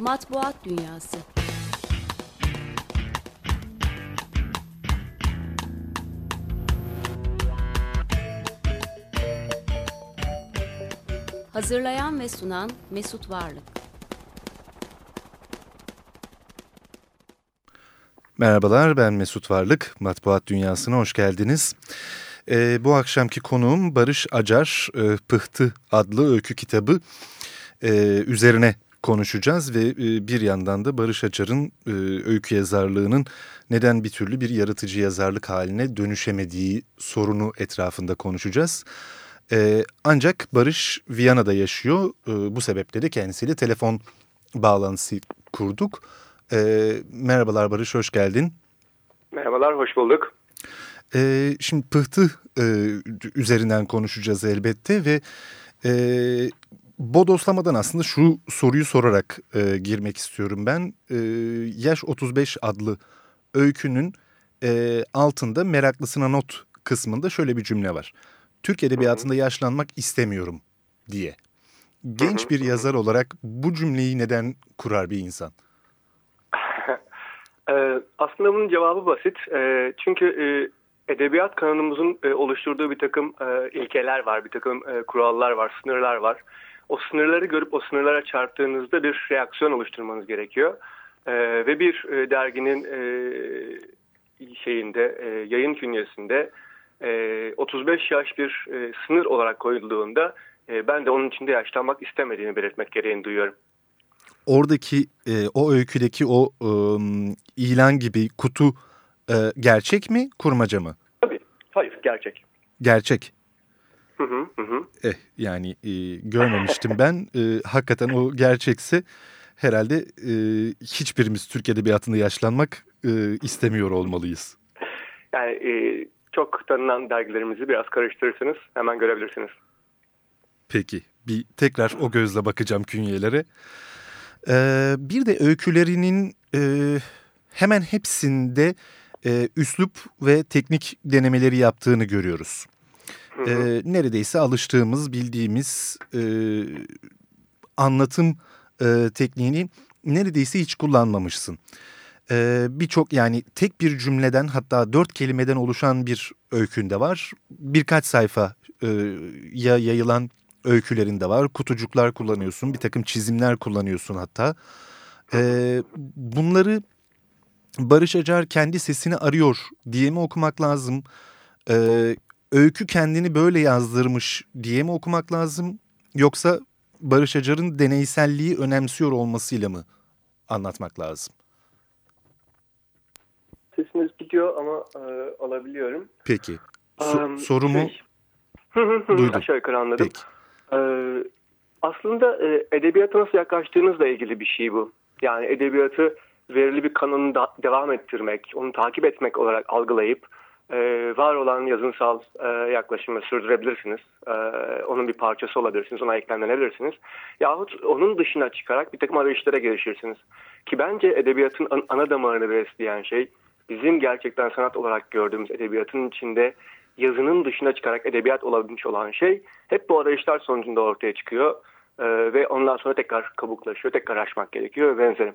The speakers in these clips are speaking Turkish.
Matbuat Dünyası Hazırlayan ve sunan Mesut Varlık Merhabalar ben Mesut Varlık. Matbuat Dünyası'na hoş geldiniz. Ee, bu akşamki konuğum Barış Acar e, Pıhtı adlı öykü kitabı e, üzerine konuşacağız ve e, bir yandan da Barış Acar'ın e, öykü yazarlığının neden bir türlü bir yaratıcı yazarlık haline dönüşemediği sorunu etrafında konuşacağız. E, ancak Barış Viyana'da yaşıyor. Bu sebeple de kendisiyle telefon bağlantısı kurduk. Merhabalar Barış, hoş geldin. Merhabalar, hoş bulduk. Şimdi pıhtı üzerinden konuşacağız elbette ve bodoslamadan aslında şu soruyu sorarak e, girmek istiyorum ben. E, Yaş 35 adlı öykünün e, altında meraklısına not kısmında şöyle bir cümle var. Türk Edebiyatı'nda yaşlanmak istemiyorum diye. Genç bir yazar olarak bu cümleyi neden kurar bir insan? Ee, aslında bunun cevabı basit. Ee, çünkü e, edebiyat kanunumuzun e, oluşturduğu bir takım e, ilkeler var, bir takım kurallar var, sınırlar var. O sınırları görüp o sınırlara çarptığınızda bir reaksiyon oluşturmanız gerekiyor. Ve bir derginin şeyinde, yayın künyesinde 35 yaş bir sınır olarak koyulduğunda ben de onun içinde yaşlanmak istemediğini belirtmek gereğini duyuyorum oradaki e, o öyküdeki o e, ilan gibi kutu e, gerçek mi kurmaca mı? Tabii. Hayır gerçek. Gerçek. Hı hı hı. Eh yani e, görmemiştim ben. E, hakikaten o gerçekse herhalde e, hiçbirimiz Türk Edebiyatı'nda yaşlanmak e, istemiyor olmalıyız. Yani e, çok tanınan dergilerimizi biraz karıştırırsınız hemen görebilirsiniz. Peki bir tekrar o gözle bakacağım künyelere. Ee, bir de öykülerinin e, hemen hepsinde e, üslup ve teknik denemeleri yaptığını görüyoruz. Ee, neredeyse alıştığımız, bildiğimiz e, anlatım e, tekniğini neredeyse hiç kullanmamışsın. Ee, Birçok yani tek bir cümleden hatta dört kelimeden oluşan bir öykünde var. Birkaç sayfa e, ya yayılan öykülerinde var. Kutucuklar kullanıyorsun, bir takım çizimler kullanıyorsun hatta. Ee, bunları Barış Acar kendi sesini arıyor diye mi okumak lazım? Ee, öykü kendini böyle yazdırmış diye mi okumak lazım? Yoksa Barış Acar'ın deneyselliği önemsiyor olmasıyla mı anlatmak lazım? Sesiniz gidiyor ama e, alabiliyorum. Peki. So um, sorumu şey... duydum. Aşağı yukarı anladım. Peki. Ee, aslında e, edebiyata nasıl yaklaştığınızla ilgili bir şey bu. Yani edebiyatı verili bir kanunu da, devam ettirmek, onu takip etmek olarak algılayıp e, var olan yazınsal e, yaklaşımı sürdürebilirsiniz. E, onun bir parçası olabilirsiniz, ona eklemlenebilirsiniz. Yahut onun dışına çıkarak bir takım arayışlara girişirsiniz. Ki bence edebiyatın an, ana damarını besleyen şey bizim gerçekten sanat olarak gördüğümüz edebiyatın içinde yazının dışına çıkarak edebiyat olabilmiş olan şey hep bu arayışlar sonucunda ortaya çıkıyor. E, ve ondan sonra tekrar kabuklaşıyor, tekrar açmak gerekiyor ve benzeri.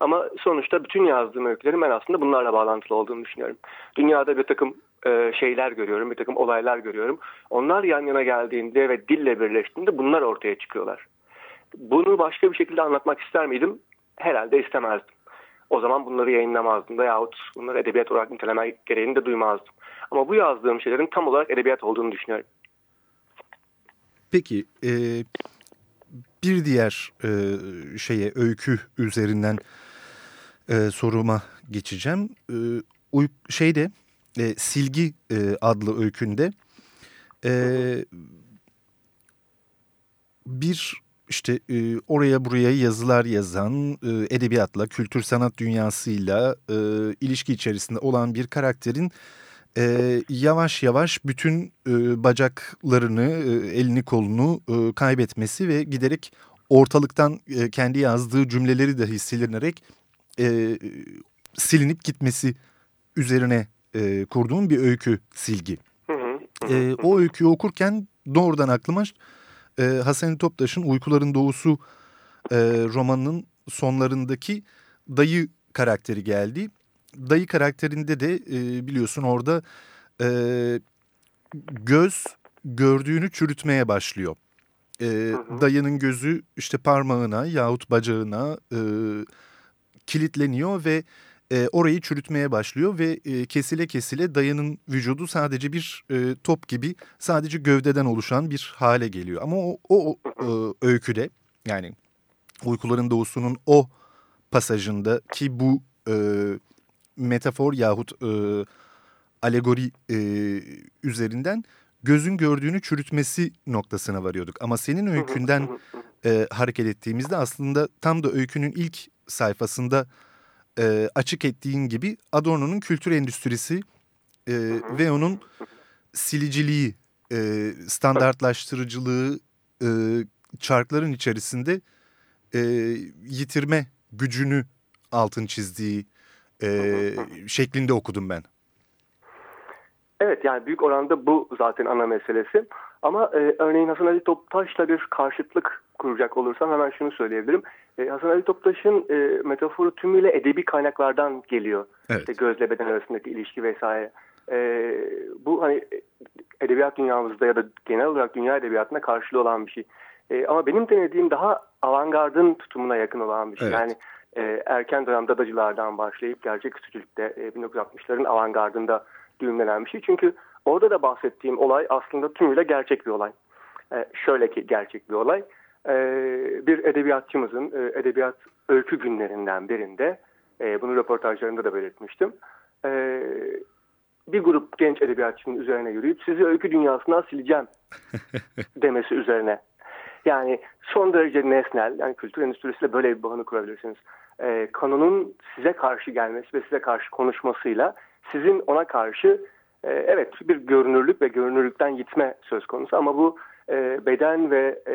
Ama sonuçta bütün yazdığım öykülerin ben aslında bunlarla bağlantılı olduğunu düşünüyorum. Dünyada bir takım e, şeyler görüyorum, bir takım olaylar görüyorum. Onlar yan yana geldiğinde ve dille birleştiğinde bunlar ortaya çıkıyorlar. Bunu başka bir şekilde anlatmak ister miydim? Herhalde istemezdim. O zaman bunları yayınlamazdım da yahut bunları edebiyat olarak niteleme gereğini de duymazdım. Ama bu yazdığım şeylerin tam olarak edebiyat olduğunu düşünüyorum. Peki e, bir diğer e, şeye öykü üzerinden e, soruma geçeceğim. E, uy, şeyde e, Silgi e, adlı öykünde e, bir işte e, oraya buraya yazılar yazan e, edebiyatla, kültür sanat dünyasıyla e, ilişki içerisinde olan bir karakterin e, yavaş yavaş bütün e, bacaklarını, e, elini kolunu e, kaybetmesi ve giderek ortalıktan e, kendi yazdığı cümleleri dahi silinerek e, silinip gitmesi üzerine e, kurduğum bir öykü silgi. E, o öyküyü okurken doğrudan aklıma e, Hasan Toptaş'ın Uykuların Doğusu e, romanının sonlarındaki dayı karakteri geldi. Dayı karakterinde de e, biliyorsun orada e, göz gördüğünü çürütmeye başlıyor. E, Dayının gözü işte parmağına yahut bacağına e, kilitleniyor ve e, orayı çürütmeye başlıyor ve e, kesile kesile dayının vücudu sadece bir e, top gibi sadece gövdeden oluşan bir hale geliyor. Ama o, o, e, öyküde yani uykuların doğusunun o pasajında ki bu e, metafor yahut e, alegori e, üzerinden gözün gördüğünü çürütmesi noktasına varıyorduk. Ama senin öykünden e, hareket ettiğimizde aslında tam da öykünün ilk sayfasında e, açık ettiğin gibi Adorno'nun kültür endüstrisi e, ve onun siliciliği, e, standartlaştırıcılığı e, çarkların içerisinde e, yitirme gücünü altın çizdiği e, şeklinde okudum ben. Evet yani büyük oranda bu zaten ana meselesi. Ama e, örneğin Hasan Ali Toptaş'la bir karşıtlık kuracak olursam hemen şunu söyleyebilirim. E, Hasan Ali Toptaş'ın e, metaforu tümüyle edebi kaynaklardan geliyor. Evet. İşte gözle beden arasındaki ilişki vesaire. E, bu hani edebiyat dünyamızda ya da genel olarak dünya edebiyatında karşılığı olan bir şey. E, ama benim denediğim daha avantgardın tutumuna yakın olan bir şey. Evet. Yani e, erken dönem dadacılardan başlayıp gerçek küçücülükte e, 1960'ların avantgardında düğümlenen bir şey. Çünkü orada da bahsettiğim olay aslında tümüyle gerçek bir olay. E, şöyle ki gerçek bir olay. E, bir edebiyatçımızın e, edebiyat öykü günlerinden birinde, e, bunu röportajlarında da belirtmiştim. E, bir grup genç edebiyatçının üzerine yürüyüp sizi öykü dünyasından sileceğim demesi üzerine. Yani son derece nesnel, yani kültür endüstrisiyle böyle bir bağını kurabilirsiniz. E, kanunun size karşı gelmesi ve size karşı konuşmasıyla sizin ona karşı e, evet bir görünürlük ve görünürlükten gitme söz konusu ama bu e, beden ve e,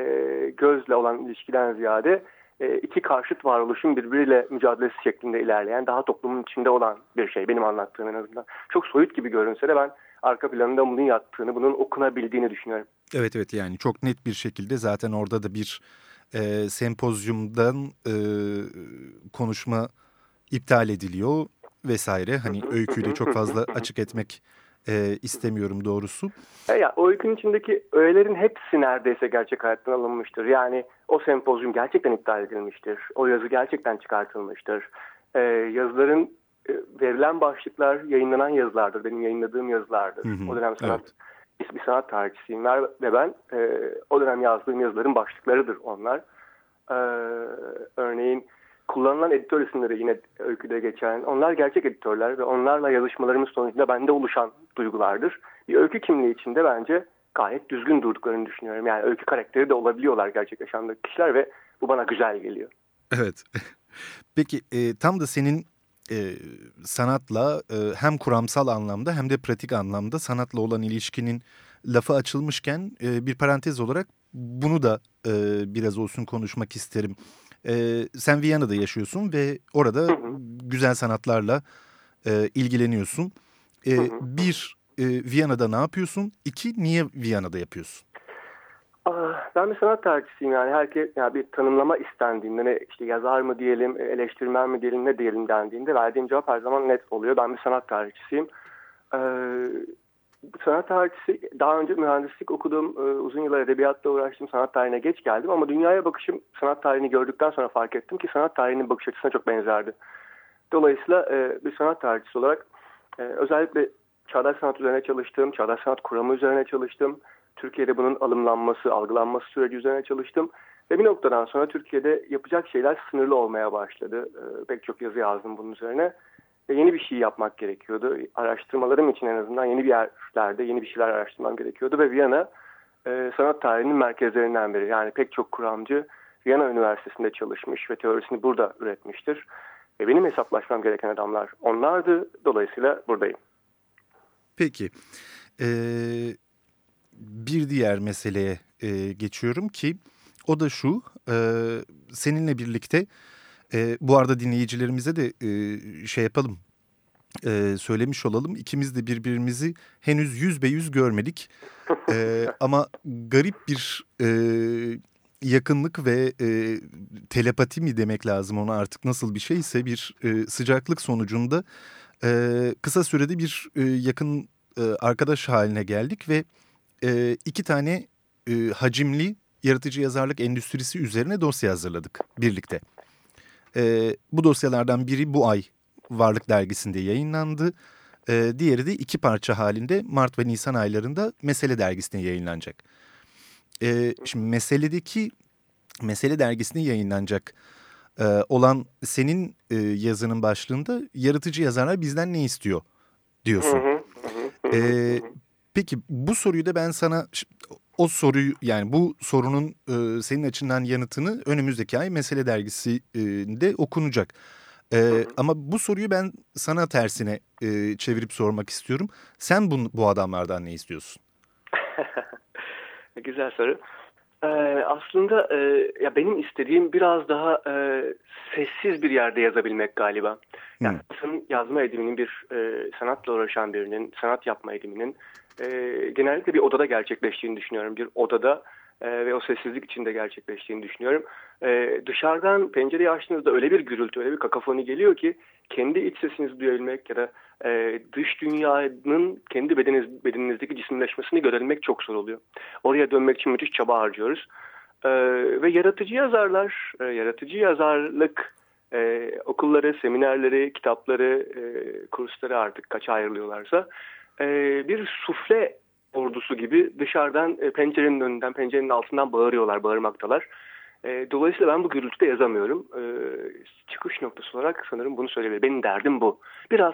gözle olan ilişkiden ziyade e, iki karşıt varoluşun birbiriyle mücadelesi şeklinde ilerleyen daha toplumun içinde olan bir şey benim anlattığım en azından. Çok soyut gibi görünse de ben arka planında bunun yattığını, bunun okunabildiğini düşünüyorum. Evet evet yani çok net bir şekilde zaten orada da bir e, sempozyumdan e, konuşma iptal ediliyor vesaire. Hani öyküyü de çok fazla açık etmek e, istemiyorum doğrusu. E ya, o öykünün içindeki öğelerin hepsi neredeyse gerçek hayattan alınmıştır. Yani o sempozyum gerçekten iptal edilmiştir. O yazı gerçekten çıkartılmıştır. E, yazıların e, verilen başlıklar yayınlanan yazılardır. Benim yayınladığım yazılardır. Hı hı, o dönem sanat evet. bir sanat tarihçisiyim ve ben e, o dönem yazdığım yazıların başlıklarıdır onlar. E, örneğin kullanılan editör isimleri yine öyküde geçen. Onlar gerçek editörler ve onlarla yazışmalarımız sonucunda bende oluşan duygulardır. Bir öykü kimliği içinde bence gayet düzgün durduklarını düşünüyorum. Yani öykü karakteri de olabiliyorlar gerçek yaşamdaki kişiler ve bu bana güzel geliyor. Evet. Peki e, tam da senin e, sanatla e, hem kuramsal anlamda hem de pratik anlamda sanatla olan ilişkinin lafı açılmışken e, bir parantez olarak bunu da e, biraz olsun konuşmak isterim. E, sen Viyana'da yaşıyorsun ve orada Hı hı. güzel sanatlarla e, ilgileniyorsun. E, Hı hı. bir, e, Viyana'da ne yapıyorsun? İki, niye Viyana'da yapıyorsun? Ah, Ben bir sanat tarihçisiyim yani herkes yani bir tanımlama istendiğinde ne işte yazar mı diyelim, eleştirmen mi diyelim, ne diyelim dendiğinde verdiğim cevap her zaman net oluyor. Ben bir sanat tarihçisiyim. Ee, sanat tarihçisi daha önce mühendislik okudum, ee, uzun yıllar edebiyatla uğraştım, sanat tarihine geç geldim ama dünyaya bakışım sanat tarihini gördükten sonra fark ettim ki sanat tarihinin bakış açısına çok benzerdi. Dolayısıyla e, bir sanat tarihçisi olarak e, özellikle çağdaş sanat üzerine çalıştım, çağdaş sanat kuramı üzerine çalıştım. Türkiye'de bunun alımlanması, algılanması süreci üzerine çalıştım. Ve bir noktadan sonra Türkiye'de yapacak şeyler sınırlı olmaya başladı. Pek çok yazı yazdım bunun üzerine. Ve yeni bir şey yapmak gerekiyordu. Araştırmalarım için en azından yeni bir yerlerde yeni bir şeyler araştırmam gerekiyordu. Ve Viyana e, sanat tarihinin merkezlerinden biri. Yani pek çok kuramcı Viyana Üniversitesi'nde çalışmış ve teorisini burada üretmiştir. Ve benim hesaplaşmam gereken adamlar onlardı. Dolayısıyla buradayım. Peki. Ee, bir diğer meseleye e, geçiyorum ki o da şu. E, seninle birlikte e, bu arada dinleyicilerimize de e, şey yapalım. E, söylemiş olalım. İkimiz de birbirimizi henüz yüz be yüz görmedik. E, ama garip bir e, yakınlık ve e, telepati mi demek lazım ona artık nasıl bir şeyse bir e, sıcaklık sonucunda e, kısa sürede bir e, yakın e, arkadaş haline geldik ve e, iki tane e, hacimli yaratıcı yazarlık endüstrisi üzerine dosya hazırladık birlikte. E, bu dosyalardan biri bu ay Varlık Dergisi'nde yayınlandı. E, diğeri de iki parça halinde Mart ve Nisan aylarında Mesele Dergisi'nde yayınlanacak. E, şimdi Mesele'deki Mesele Dergisi'nde yayınlanacak e, olan senin e, yazının başlığında yaratıcı yazarlar bizden ne istiyor diyorsun. E, peki bu soruyu da ben sana o soruyu yani bu sorunun e, senin açından yanıtını önümüzdeki ay Mesele Dergisi'nde okunacak. E, ama bu soruyu ben sana tersine e, çevirip sormak istiyorum. Sen bu, bu adamlardan ne istiyorsun? Güzel soru. Ee, aslında e, ya benim istediğim biraz daha e, sessiz bir yerde yazabilmek galiba. Yani hmm. yazma ediminin bir e, sanatla uğraşan birinin, sanat yapma ediminin e, genellikle bir odada gerçekleştiğini düşünüyorum. Bir odada e, ve o sessizlik içinde gerçekleştiğini düşünüyorum. E, dışarıdan pencereyi açtığınızda öyle bir gürültü, öyle bir kakafoni geliyor ki kendi iç sesinizi duyabilmek ya da e, dış dünyanın kendi bedeniz, bedeninizdeki cisimleşmesini görebilmek çok zor oluyor. Oraya dönmek için müthiş çaba harcıyoruz. E, ve yaratıcı yazarlar, e, yaratıcı yazarlık e, okulları, seminerleri, kitapları, e, kursları artık kaça ayrılıyorlarsa e, bir sufle ordusu gibi dışarıdan e, pencerenin önünden, pencerenin altından bağırıyorlar, bağırmaktalar. E, dolayısıyla ben bu gürültüde yazamıyorum. E, çıkış noktası olarak sanırım bunu söyleyebilirim. Benim derdim bu. Biraz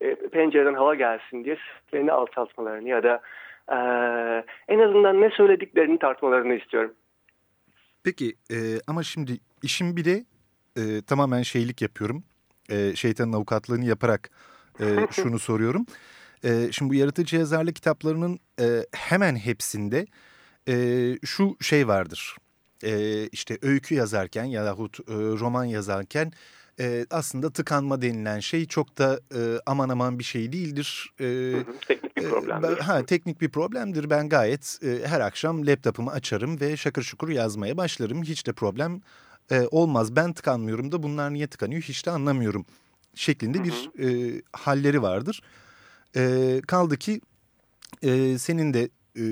e, pencereden hava gelsin diye seslerini alçaltmalarını ya da e, en azından ne söylediklerini tartmalarını istiyorum. Peki e, ama şimdi işim bir de e, tamamen şeylik yapıyorum. E, şeytanın avukatlığını yaparak e, şunu soruyorum. E, şimdi bu yaratıcı yazarlık kitaplarının e, hemen hepsinde e, şu şey vardır. E, işte öykü yazarken yahut e, roman yazarken e, aslında tıkanma denilen şey çok da e, aman aman bir şey değildir. E, teknik bir problemdir. E, ha, teknik bir problemdir. Ben gayet e, her akşam laptopumu açarım ve şakır şukur yazmaya başlarım. Hiç de problem e, olmaz. Ben tıkanmıyorum da bunlar niye tıkanıyor hiç de anlamıyorum şeklinde bir e, halleri vardır. E, kaldı ki e, senin de e,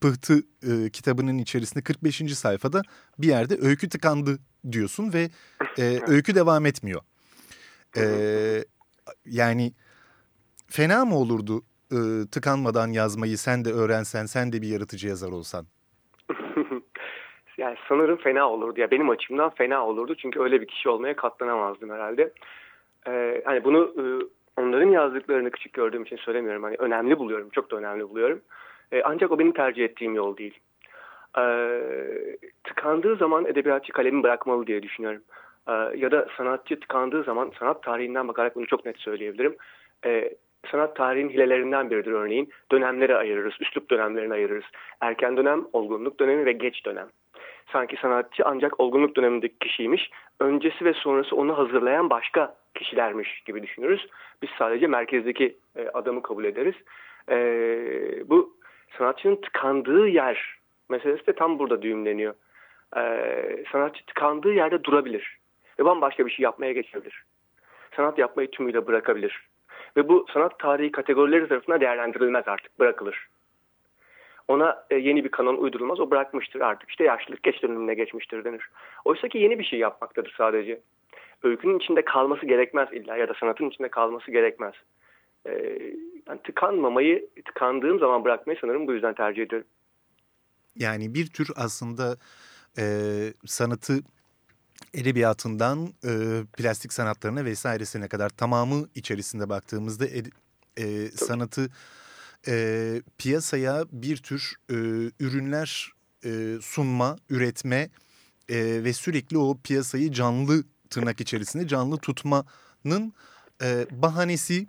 Pıhtı e, kitabının içerisinde 45. sayfada bir yerde öykü tıkandı diyorsun ve e, öykü devam etmiyor. E, yani fena mı olurdu e, tıkanmadan yazmayı sen de öğrensen, sen de bir yaratıcı yazar olsan? yani sanırım fena olurdu. Ya benim açımdan fena olurdu çünkü öyle bir kişi olmaya katlanamazdım herhalde. Ee, hani bunu e, onların yazdıklarını küçük gördüğüm için söylemiyorum. Hani önemli buluyorum, çok da önemli buluyorum. E, ancak o benim tercih ettiğim yol değil. E, tıkandığı zaman edebiyatçı kalemi bırakmalı diye düşünüyorum. E, ya da sanatçı tıkandığı zaman sanat tarihinden bakarak bunu çok net söyleyebilirim. E, sanat tarihinin hilelerinden biridir örneğin. Dönemleri ayırırız, üslup dönemlerini ayırırız. Erken dönem, olgunluk dönemi ve geç dönem. Sanki sanatçı ancak olgunluk dönemindeki kişiymiş, öncesi ve sonrası onu hazırlayan başka kişilermiş gibi düşünürüz. Biz sadece merkezdeki e, adamı kabul ederiz. E, bu sanatçının tıkandığı yer meselesi de tam burada düğümleniyor. Ee, sanatçı tıkandığı yerde durabilir ve bambaşka bir şey yapmaya geçebilir. Sanat yapmayı tümüyle bırakabilir. Ve bu sanat tarihi kategorileri tarafından değerlendirilmez artık, bırakılır. Ona e, yeni bir kanon uydurulmaz, o bırakmıştır artık. İşte yaşlılık geç dönemine geçmiştir denir. Oysa ki yeni bir şey yapmaktadır sadece. Öykünün içinde kalması gerekmez illa ya da sanatın içinde kalması gerekmez. Ee, yani tıkanmamayı, tıkandığım zaman bırakmayı sanırım bu yüzden tercih ediyorum. Yani bir tür aslında e, sanatı edebiyatından e, plastik sanatlarına vesairesine kadar tamamı içerisinde baktığımızda e, sanatı e, piyasaya bir tür e, ürünler e, sunma, üretme e, ve sürekli o piyasayı canlı tırnak içerisinde canlı tutmanın e, bahanesi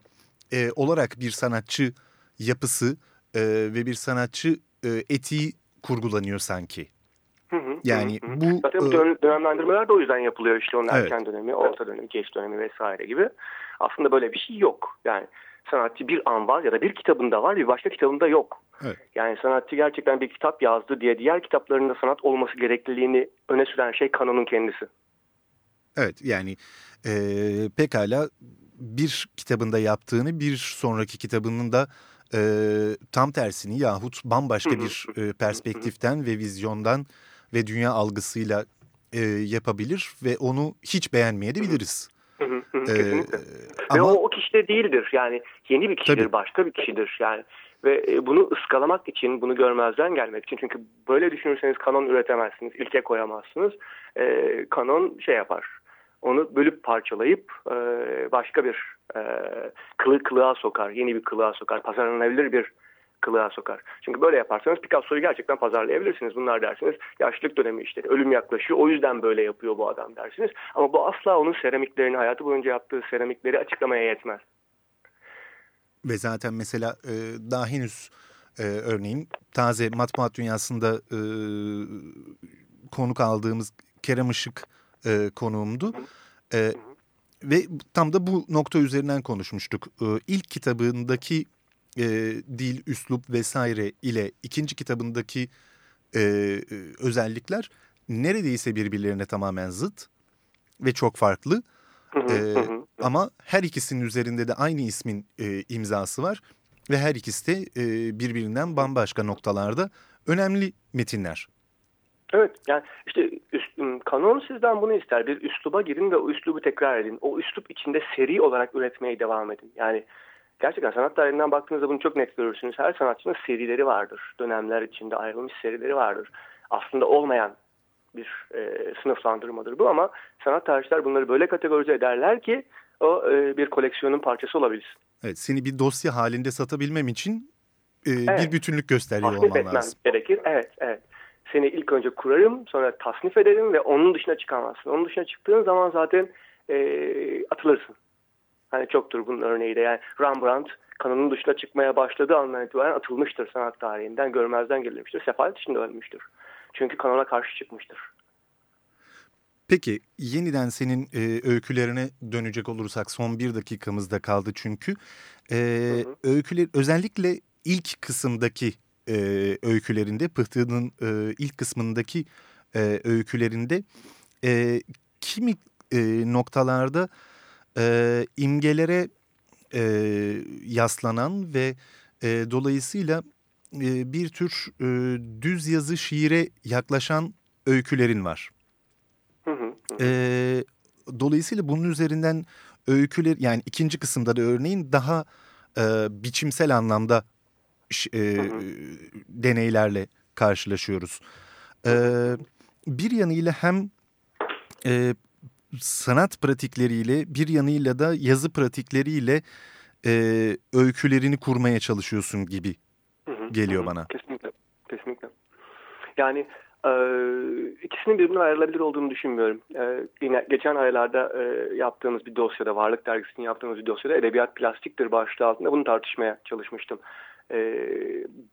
e, olarak bir sanatçı yapısı e, ve bir sanatçı e, etiği kurgulanıyor sanki. yani hı hı. bu zaten e, dönemlendirmeler de o yüzden yapılıyor işte onun evet. erken dönemi, orta dönemi, geç dönemi vesaire gibi. Aslında böyle bir şey yok. Yani sanatçı bir an var ya da bir kitabında var bir başka kitabında yok. Evet. Yani sanatçı gerçekten bir kitap yazdı diye diğer kitaplarında sanat olması gerekliliğini öne süren şey kanonun kendisi. Evet yani e, pekala bir kitabında yaptığını bir sonraki kitabının da e, tam tersini yahut bambaşka bir e, perspektiften ve vizyondan ve dünya algısıyla e, yapabilir ve onu hiç beğenmeyebiliriz. Hı hı hı, Ee, Kesinlikle. Ve ama o, o kişi de değildir. Yani yeni bir kişidir, Tabii. başka bir kişidir. Yani ve e, bunu ıskalamak için, bunu görmezden gelmek için çünkü böyle düşünürseniz kanon üretemezsiniz, ilke koyamazsınız. Ee, kanon şey yapar. Onu bölüp parçalayıp e, başka bir e, kılı kılığa sokar, yeni bir kılığa sokar, pazarlanabilir bir kılığa sokar. Çünkü böyle yaparsanız Picasso'yu gerçekten pazarlayabilirsiniz. Bunlar dersiniz yaşlılık dönemi işte ölüm yaklaşıyor o yüzden böyle yapıyor bu adam dersiniz. Ama bu asla onun seramiklerini hayatı boyunca yaptığı seramikleri açıklamaya yetmez. ve zaten mesela e, daha henüz e, örneğin taze matbuat dünyasında e, konuk aldığımız Kerem Işık e, konuğumdu. E, ve tam da bu nokta üzerinden konuşmuştuk. E, ilk kitabındaki e, dil, üslup vesaire ile ikinci kitabındaki e, e, özellikler neredeyse birbirlerine tamamen zıt ve çok farklı. Hı. ama her ikisinin üzerinde de aynı ismin e, imzası var ve her ikisi de e, birbirinden bambaşka noktalarda önemli metinler. Evet yani işte üst- kanon sizden bunu ister. Bir üsluba girin ve o üslubu tekrar edin. O üslup içinde seri olarak üretmeye devam edin. Yani gerçekten sanat tarihinden baktığınızda bunu çok net görürsünüz. Her sanatçının serileri vardır. Dönemler içinde ayrılmış serileri vardır. Aslında olmayan bir e, sınıflandırmadır bu ama sanat tarihçiler bunları böyle kategorize ederler ki o e, bir koleksiyonun parçası olabilsin. Evet, seni bir dosya halinde satabilmem için e, Evet. bir bütünlük gösteriyor Tasnif olman etmem lazım. gerekir. Evet, evet. Seni ilk önce kurarım, sonra tasnif ederim ve onun dışına çıkamazsın. Onun dışına çıktığın zaman zaten e, atılırsın. Hani çoktur bunun örneği de. Yani Rembrandt kanonun dışına çıkmaya başladığı andan itibaren atılmıştır sanat tarihinden, görmezden gelinmiştir. Sefalet içinde ölmüştür. Çünkü kanona karşı çıkmıştır. Peki yeniden senin e, öykülerine dönecek olursak son bir dakikamızda kaldı çünkü. E, hı. öyküler özellikle ilk kısımdaki e, öykülerinde Pıhtı'nın e, ilk kısmındaki e, öykülerinde e, kimi e, noktalarda e, imgelere e, yaslanan ve e, dolayısıyla e, bir tür e, düz yazı şiire yaklaşan öykülerin var. Hı hı, hı. Ee, dolayısıyla bunun üzerinden öyküler yani ikinci kısımda da örneğin daha e, biçimsel anlamda e, Hı hı. deneylerle karşılaşıyoruz. Ee, bir yanıyla hem e, sanat pratikleriyle bir yanıyla da yazı pratikleriyle e, öykülerini kurmaya çalışıyorsun gibi Hı hı, geliyor hı bana. Kesinlikle. Kesinlikle. Yani e, ikisinin birbirine ayrılabilir olduğunu düşünmüyorum. E, yine geçen aylarda e, yaptığımız bir dosyada, Varlık Dergisi'nin yaptığımız bir dosyada edebiyat plastiktir başlığı altında bunu tartışmaya çalışmıştım. E,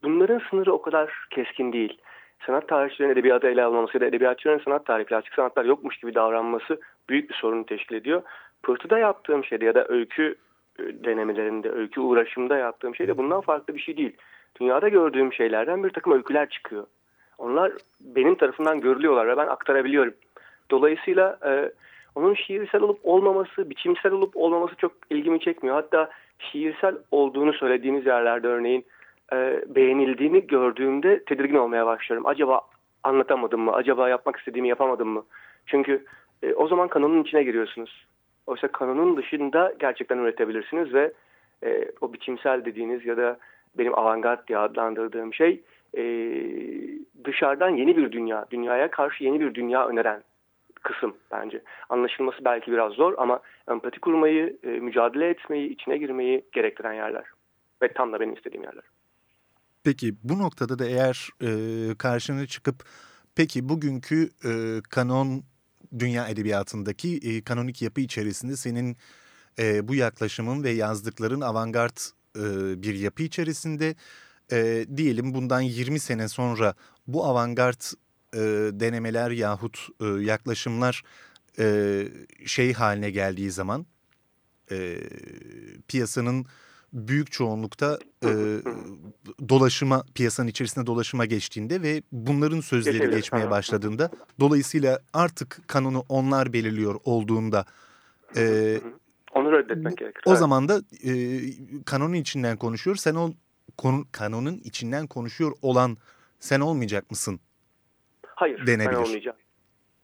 bunların sınırı o kadar keskin değil. Sanat tarihçilerin edebiyatı ele almaması ya da edebiyatçıların sanat tarihi, plastik sanatlar yokmuş gibi davranması büyük bir sorun teşkil ediyor. Pırtı'da yaptığım şeyde ya da öykü e, denemelerinde, öykü uğraşımda yaptığım şeyde bundan farklı bir şey değil. Dünyada gördüğüm şeylerden bir takım öyküler çıkıyor. Onlar benim tarafından görülüyorlar ve ben aktarabiliyorum. Dolayısıyla e, onun şiirsel olup olmaması, biçimsel olup olmaması çok ilgimi çekmiyor. Hatta şiirsel olduğunu söylediğiniz yerlerde örneğin e, beğenildiğini gördüğümde tedirgin olmaya başlıyorum. Acaba anlatamadım mı? Acaba yapmak istediğimi yapamadım mı? Çünkü e, o zaman kanonun içine giriyorsunuz. Oysa kanonun dışında gerçekten üretebilirsiniz ve e, o biçimsel dediğiniz ya da benim avantgard diye adlandırdığım şey e, dışarıdan yeni bir dünya, dünyaya karşı yeni bir dünya öneren kısım bence. Anlaşılması belki biraz zor ama empati kurmayı, e, mücadele etmeyi, içine girmeyi gerektiren yerler. Ve tam da benim istediğim yerler. Peki bu noktada da eğer e, karşına çıkıp peki bugünkü e, kanon dünya edebiyatındaki e, kanonik yapı içerisinde senin e, bu yaklaşımın ve yazdıkların avantgard e, bir yapı içerisinde. E, diyelim bundan 20 sene sonra bu avantgard e, denemeler yahut e, yaklaşımlar e, şey haline geldiği zaman e, piyasanın büyük çoğunlukta e, dolaşıma piyasanın içerisinde dolaşıma geçtiğinde ve bunların sözleri Geçebilir, geçmeye başladığında dolayısıyla artık kanunu onlar belirliyor olduğunda e, Onu reddetmek gerekir. o Evet. zaman da e, kanunun içinden konuşuyor. Sen o konu, kanunun içinden konuşuyor olan sen olmayacak mısın? Hayır denebilir. ben olmayacağım.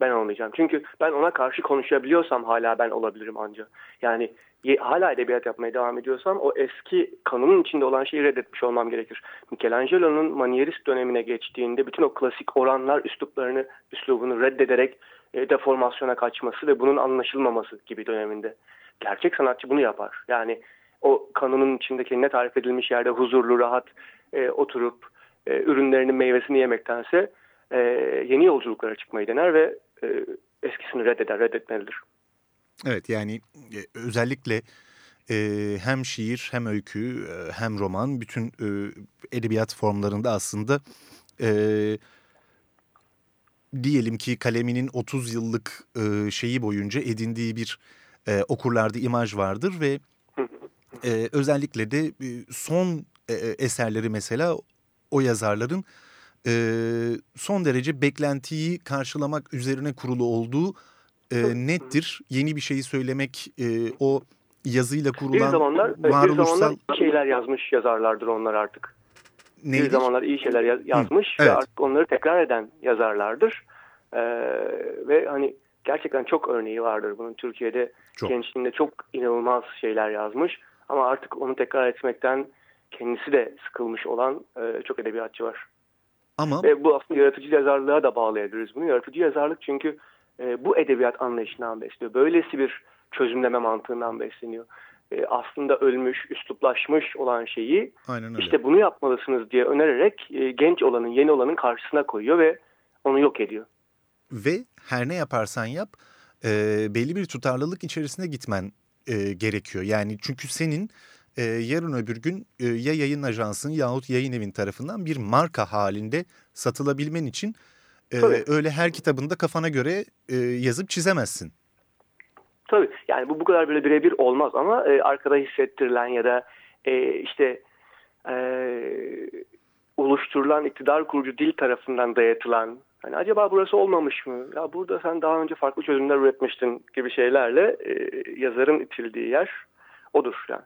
Ben olmayacağım. Çünkü ben ona karşı konuşabiliyorsam hala ben olabilirim anca. Yani hala edebiyat yapmaya devam ediyorsam o eski kanunun içinde olan şeyi reddetmiş olmam gerekir. Michelangelo'nun manierist dönemine geçtiğinde bütün o klasik oranlar üsluplarını, üslubunu reddederek e, deformasyona kaçması ve bunun anlaşılmaması gibi döneminde. Gerçek sanatçı bunu yapar. Yani o kanunun içinde kendine tarif edilmiş yerde huzurlu, rahat e, oturup e, ürünlerinin meyvesini yemektense e, yeni yolculuklara çıkmayı dener ve e, eskisini reddeder, reddetmelidir. Evet yani e, özellikle e, hem şiir hem öykü e, hem roman bütün e, edebiyat formlarında aslında e, diyelim ki kaleminin 30 yıllık e, şeyi boyunca edindiği bir e, okurlarda imaj vardır ve e, özellikle de e, son e, eserleri mesela o yazarların e, son derece beklentiyi karşılamak üzerine kurulu olduğu e, nettir. Yeni bir şeyi söylemek e, o yazıyla Bir kurulan zamanlar, bir varoluşsal zamanlar iyi şeyler yazmış yazarlardır onlar artık. Bir neydir? zamanlar iyi şeyler yaz- yazmış ve evet. artık onları tekrar eden yazarlardır. E, ve hani gerçekten çok örneği vardır bunun. Türkiye'de Çok. gençliğinde çok inanılmaz şeyler yazmış ama artık onu tekrar etmekten kendisi de sıkılmış olan e, çok edebiyatçı var. Ama Ve bu aslında yaratıcı yazarlığa da bağlayabiliriz bunu. Yaratıcı yazarlık çünkü e, bu edebiyat anlayışından besliyor. Böylesi bir çözümleme mantığından besleniyor. E, aslında ölmüş, üsluplaşmış olan şeyi aynen öyle. işte bunu yapmalısınız diye önererek e, genç olanın, yeni olanın karşısına koyuyor ve onu yok ediyor. Ve her ne yaparsan yap e, belli bir tutarlılık içerisine gitmen e, gerekiyor. Yani çünkü senin e, yarın öbür gün e, ya yayın ajansın yahut yayın evin tarafından bir marka halinde satılabilmen için e, Tabii. öyle her kitabında kafana göre e, yazıp çizemezsin. Tabii yani bu bu kadar böyle birebir olmaz ama e, arkada hissettirilen ya da e, işte e, oluşturulan iktidar kurucu dil tarafından dayatılan hani acaba burası olmamış mı? Ya burada sen daha önce farklı çözümler üretmiştin gibi şeylerle e, yazarın itildiği yer odur yani.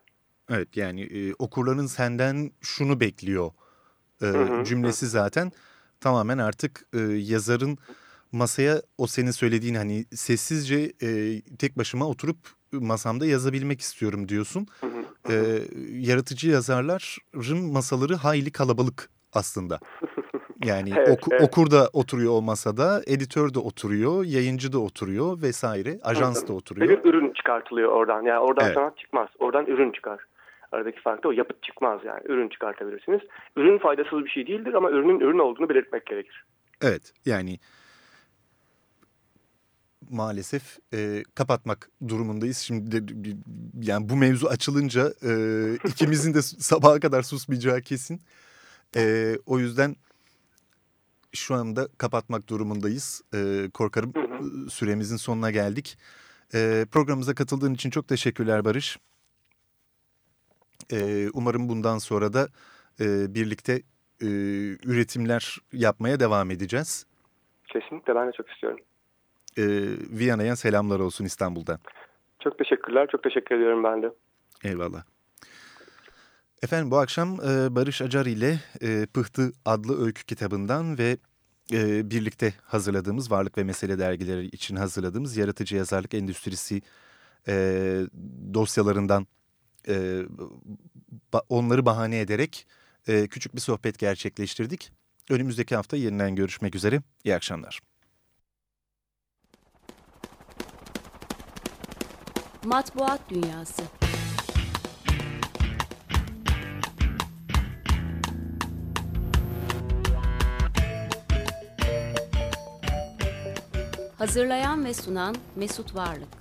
Evet yani e, okurların senden şunu bekliyor e, hı, cümlesi zaten tamamen artık e, yazarın masaya o senin söylediğin hani sessizce e, tek başıma oturup masamda yazabilmek istiyorum diyorsun. E, yaratıcı yazarların masaları hayli kalabalık aslında. Yani Evet, oku- evet. okur da oturuyor o masada, editör de oturuyor, yayıncı da oturuyor vesaire, ajans da oturuyor. bir ürün çıkartılıyor oradan. Yani oradan Evet. sanat çıkmaz. Oradan ürün çıkar. Aradaki fark da o. Yapıt çıkmaz yani. Ürün çıkartabilirsiniz. Ürün faydasız bir şey değildir ama ürünün ürün olduğunu belirtmek gerekir. Evet yani maalesef e, kapatmak durumundayız. Şimdi de, yani bu mevzu açılınca e, ikimizin de sabaha kadar susmayacağı kesin. E, o yüzden şu anda kapatmak durumundayız. E, korkarım süremizin sonuna geldik. E, programımıza katıldığın için çok teşekkürler Barış. E, umarım bundan sonra da e, birlikte e, üretimler yapmaya devam edeceğiz. Kesinlikle ben de çok istiyorum. E, Viyana'ya selamlar olsun İstanbul'dan. Çok teşekkürler. Çok teşekkür ediyorum ben de. Eyvallah. Efendim bu akşam e, Barış Acar ile e, Pıhtı adlı öykü kitabından ve e, birlikte hazırladığımız Varlık ve Mesele dergileri için hazırladığımız yaratıcı yazarlık endüstrisi e, dosyalarından e, ba- onları bahane ederek e, küçük bir sohbet gerçekleştirdik. Önümüzdeki hafta yeniden görüşmek üzere. İyi akşamlar. Matbuat Dünyası Hazırlayan ve sunan Mesut Varlık